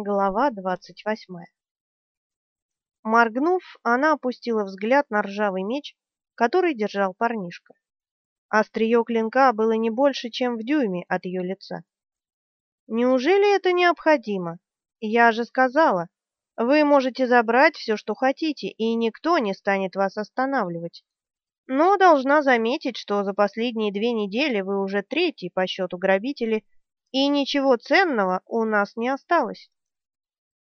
Глава двадцать восьмая. Моргнув, она опустила взгляд на ржавый меч, который держал парнишка. Острие клинка было не больше, чем в дюйме от ее лица. «Неужели это необходимо? Я же сказала, вы можете забрать все, что хотите, и никто не станет вас останавливать. Но должна заметить, что за последние две недели вы уже третий по счету грабители, и ничего ценного у нас не осталось».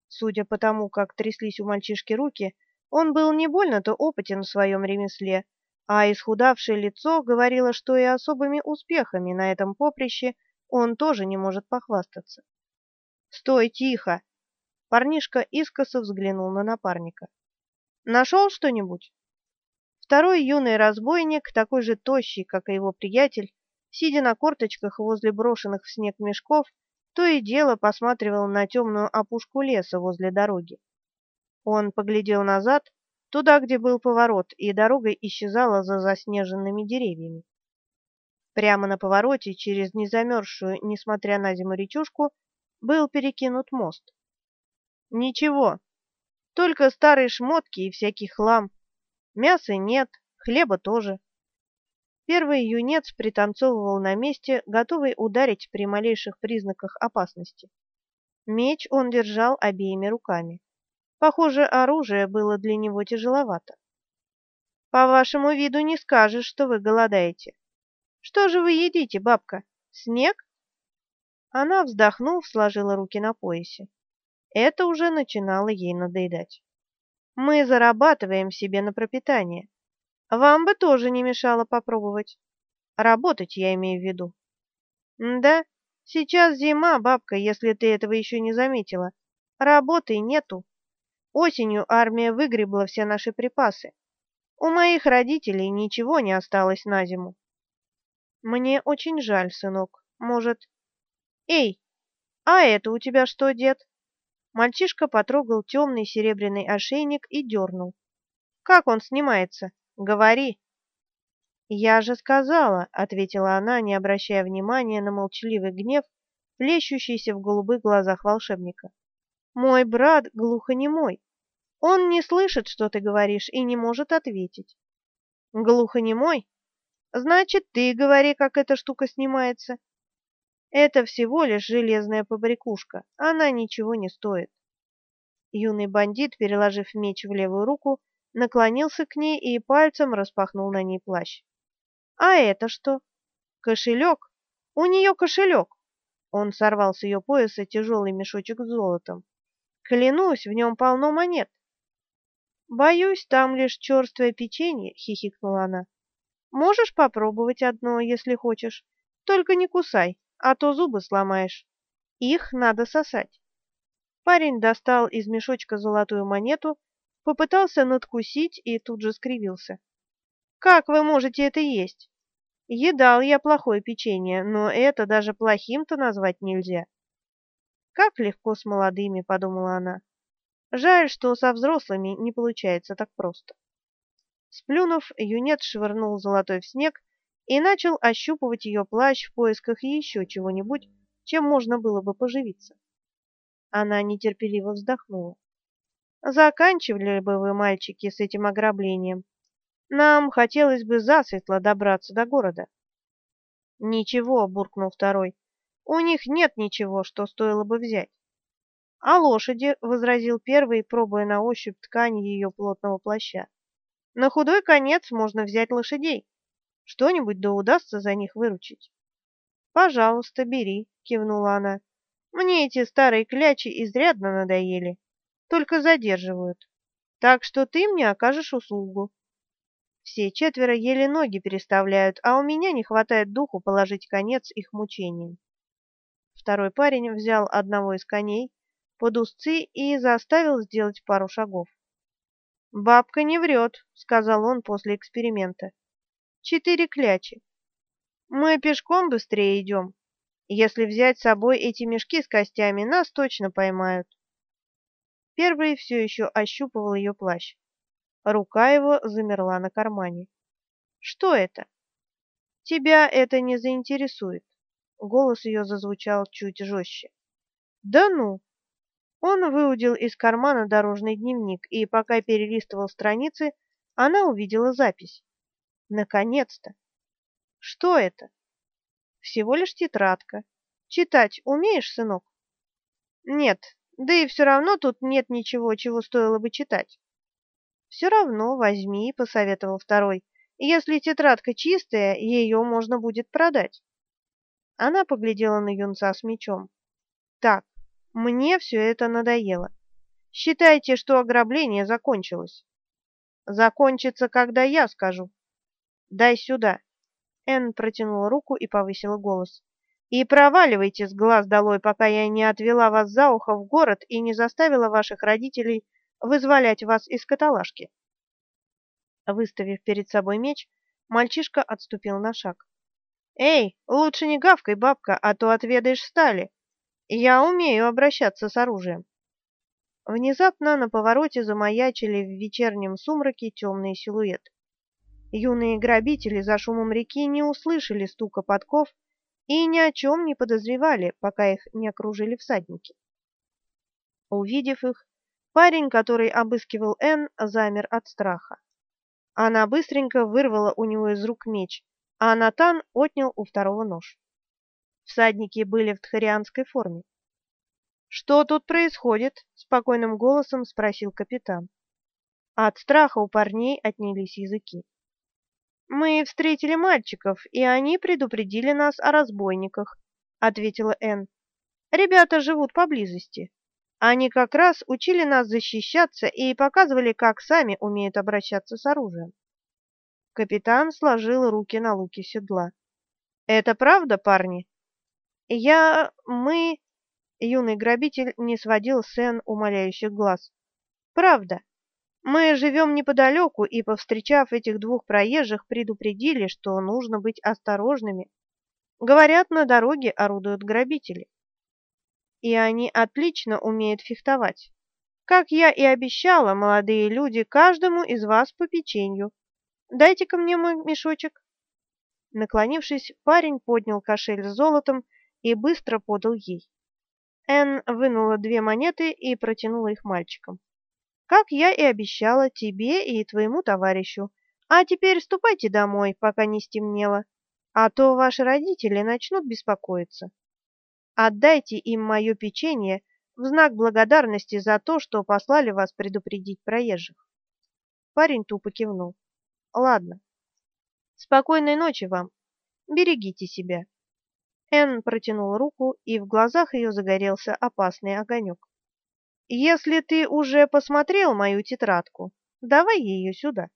Судя по тому, как тряслись у мальчишки руки, он был не больно-то опытен в своем ремесле, а исхудавшее лицо говорило, что и особыми успехами на этом поприще он тоже не может похвастаться. «Стой, тихо!» Парнишка искоса взглянул на напарника. «Нашел что-нибудь?» Второй юный разбойник, такой же тощий, как и его приятель, сидя на корточках возле брошенных в снег мешков, то и дело посматривал на темную опушку леса возле дороги. Он поглядел назад, туда, где был поворот, и дорога исчезала за заснеженными деревьями. Прямо на повороте, через незамерзшую, несмотря на зиму речушку, был перекинут мост. Ничего, только старые шмотки и всякий хлам. Мяса нет, хлеба тоже. Первый юнец пританцовывал на месте, готовый ударить при малейших признаках опасности. Меч он держал обеими руками. Похоже, оружие было для него тяжеловато. По вашему виду не скажешь, что вы голодаете. Что же вы едите, бабка? Снег? Она, вздохнув, сложила руки на поясе. Это уже начинало ей надоедать. Мы зарабатываем себе на пропитание. Вам бы тоже не мешало попробовать. Работать я имею в виду. да, сейчас зима, бабка, если ты этого еще не заметила. Работы нету. Осенью армия выгребла все наши припасы. У моих родителей ничего не осталось на зиму. Мне очень жаль, сынок. Может... Эй, а это у тебя что, дед? Мальчишка потрогал темный серебряный ошейник и дернул. Как он снимается? Говори. Я же сказала, ответила она, не обращая внимания на молчаливый гнев, плещущийся в голубых глазах волшебника. Мой брат глухонемой. Он не слышит, что ты говоришь, и не может ответить. Глухонемой? Значит, ты говори, как эта штука снимается. Это всего лишь железная побрякушка, она ничего не стоит. Юный бандит, переложив меч в левую руку, наклонился к ней и пальцем распахнул на ней плащ. «А это что?» «Кошелек! У нее кошелек!» Он сорвал с ее пояса тяжелый мешочек с золотом. «Клянусь, в нем полно монет!» «Боюсь, там лишь черствое печенье», — хихикнула она. «Можешь попробовать одно, если хочешь. Только не кусай, а то зубы сломаешь. Их надо сосать». Парень достал из мешочка золотую монету Попытался надкусить и тут же скривился. «Как вы можете это есть? Едал я плохое печенье, но это даже плохим-то назвать нельзя». «Как легко с молодыми», — подумала она. «Жаль, что со взрослыми не получается так просто». Сплюнув, юнец швырнул золотой в снег и начал ощупывать ее плащ в поисках еще чего-нибудь, чем можно было бы поживиться. Она нетерпеливо вздохнула. Заканчивали бы вы, мальчики, с этим ограблением. Нам хотелось бы засветло добраться до города. Ничего, буркнул второй. У них нет ничего, что стоило бы взять. А лошади, возразил первый, пробуя на ощупь ткань ее плотного плаща. На худой конец можно взять лошадей. Что-нибудь да удастся за них выручить. Пожалуйста, бери, кивнула она. Мне эти старые клячи изрядно надоели только задерживают. Так что ты мне окажешь услугу. Все четверо еле ноги переставляют, а у меня не хватает духу положить конец их мучениям. Второй парень взял одного из коней под узцы и заставил сделать пару шагов. «Бабка не врет», — сказал он после эксперимента. «Четыре клячи. Мы пешком быстрее идем. Если взять с собой эти мешки с костями, нас точно поймают. Первый все еще ощупывал ее плащ. Рука его замерла на кармане. «Что это?» «Тебя это не заинтересует». Голос ее зазвучал чуть жестче. «Да ну!» Он выудил из кармана дорожный дневник, и пока перелистывал страницы, она увидела запись. Наконец-то! Что это? Всего лишь тетрадка. Читать умеешь, сынок? Нет, да и все равно тут нет ничего, чего стоило бы читать. Все равно возьми, посоветовал второй. Если тетрадка чистая, ее можно будет продать. Она поглядела на юнца с мечом. Так, мне все это надоело. Считайте, что ограбление закончилось. Закончится, когда я скажу. Дай сюда. Энн протянула руку и повысила голос. И проваливайте с глаз долой, пока я не отвела вас за ухо в город и не заставила ваших родителей вызволять вас из каталажки. Выставив перед собой меч, мальчишка отступил на шаг. «Эй, лучше не гавкай, бабка, а то отведаешь стали. Я умею обращаться с оружием». Внезапно на повороте замаячили в вечернем сумраке темные силуэты. Юные грабители за шумом реки не услышали стука подков и ни о чем не подозревали, пока их не окружили всадники. Увидев их, парень, который обыскивал Энн, замер от страха. Она быстренько вырвала у него из рук меч, а Натан отнял у второго нож. Всадники были в тхарианской форме. «Что тут происходит?» — спокойным голосом спросил капитан. От страха у парней отнялись языки. «Мы встретили мальчиков, и они предупредили нас о разбойниках», — ответила Энн. «Ребята живут поблизости. Они как раз учили нас защищаться и показывали, как сами умеют обращаться с оружием». Капитан сложил руки на луке седла. «Это правда, парни?» «Я... мы...» Юный грабитель не сводил с Энн умоляющих глаз. «Правда. Мы живем неподалеку и, повстречав этих двух проезжих, предупредили, что нужно быть осторожными. Говорят, на дороге орудуют грабители. И они отлично умеют фехтовать. Как я и обещала, молодые люди, каждому из вас по печенью. Дайте-ка мне мой мешочек. Наклонившись, парень поднял кошель с золотом и быстро подал ей. Энн вынула две монеты и протянула их мальчикам. «Как я и обещала тебе и твоему товарищу. А теперь ступайте домой, пока не стемнело, а то ваши родители начнут беспокоиться. Отдайте им мое печенье в знак благодарности за то, что послали вас предупредить проезжих». Парень тупо кивнул. Ладно. Спокойной ночи вам. Берегите себя. Энн протянула руку, и в глазах ее загорелся опасный огонек. Если ты уже посмотрел мою тетрадку, давай ее сюда.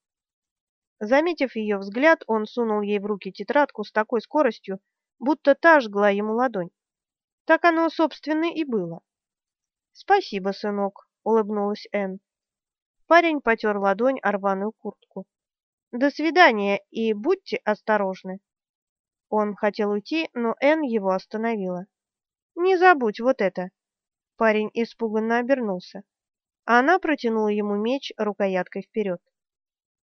Заметив ее взгляд, он сунул ей в руки тетрадку с такой скоростью, будто та жгла ему ладонь. Так оно, собственно, и было. «Спасибо, сынок», — улыбнулась Энн. Парень потер ладонь о рваную куртку. До свидания и будьте осторожны. Он хотел уйти, но Энн его остановила. Не забудь вот это. Парень испуганно обернулся. Она протянула ему меч рукояткой вперед.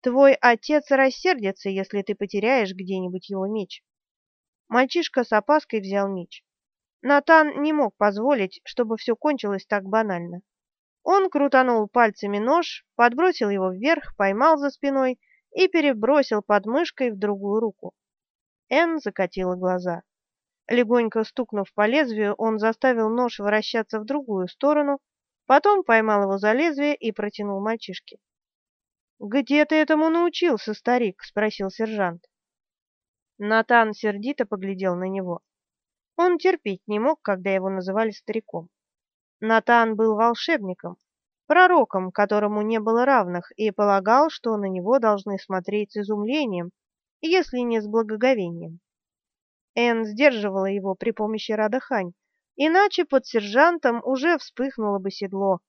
Твой отец рассердится, если ты потеряешь где-нибудь его меч. Мальчишка с опаской взял меч. Натан не мог позволить, чтобы все кончилось так банально. Он крутанул пальцами нож, подбросил его вверх, поймал за спиной и перебросил подмышкой в другую руку. Энн закатила глаза. Легонько стукнув по лезвию, он заставил нож вращаться в другую сторону, потом поймал его за лезвие и протянул мальчишке. «Где ты этому научился, старик?» — спросил сержант. Натан сердито поглядел на него. Он терпеть не мог, когда его называли стариком. Натан был волшебником, пророком, которому не было равных, и полагал, что на него должны смотреть с изумлением, если не с благоговением. Энн сдерживала его при помощи Радахань, иначе под сержантом уже вспыхнуло бы седло,